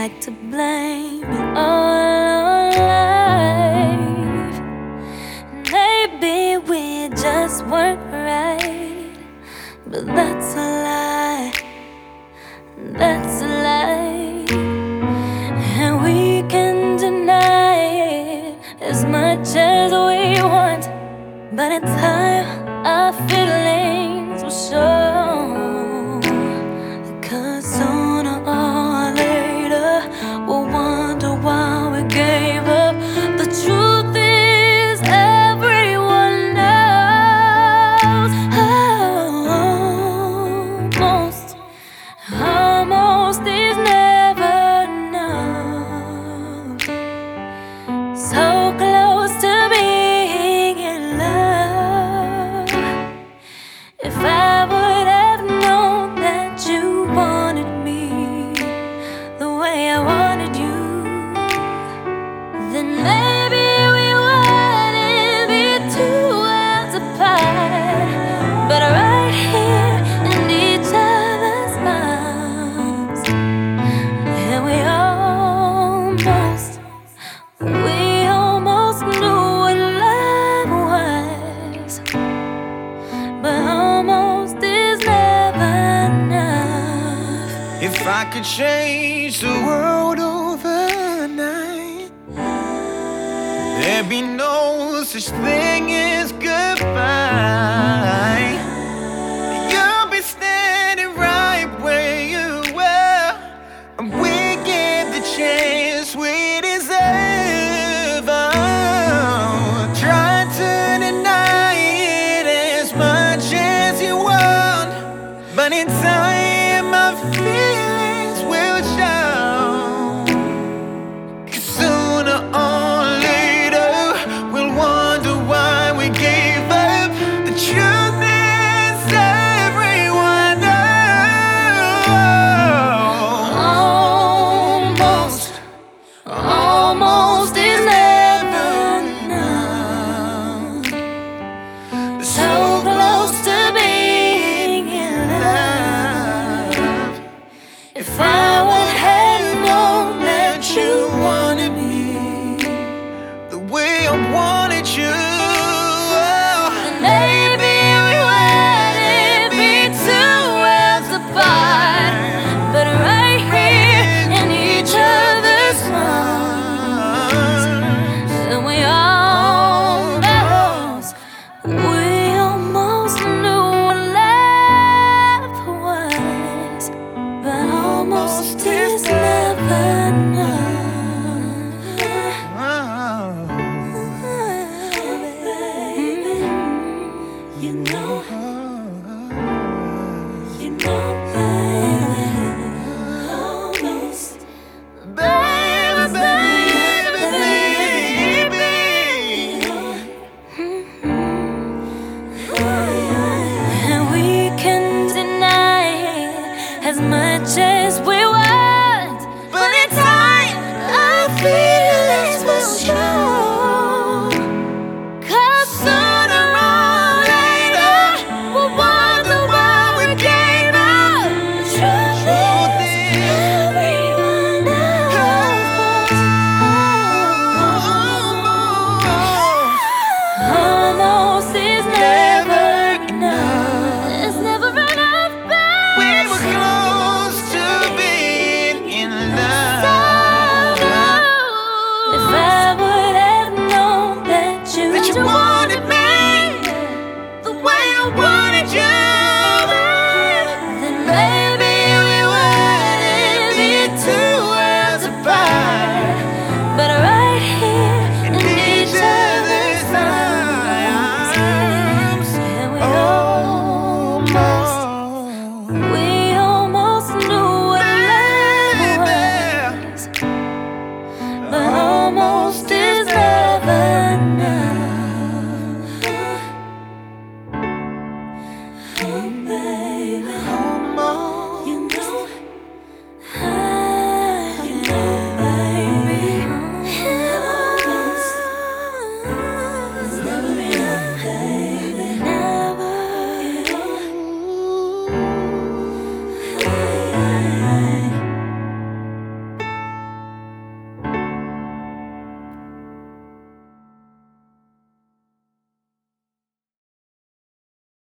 Like to blame it all on life. Maybe we just weren't right, but that's a lie. That's a lie, and we can deny it as much as we want, but in time our feelings will show. Then maybe we wouldn't be two worlds apart. But right here in each other's arms, we almost, we almost knew what love was. But almost is never enough. If I could change the world there'd be no such thing as goodbye. You'll be standing right where you were, and we get the chance we deserve. Oh, try to deny it as much as you want. But in time, my feelings If as much as we wanted you. baby.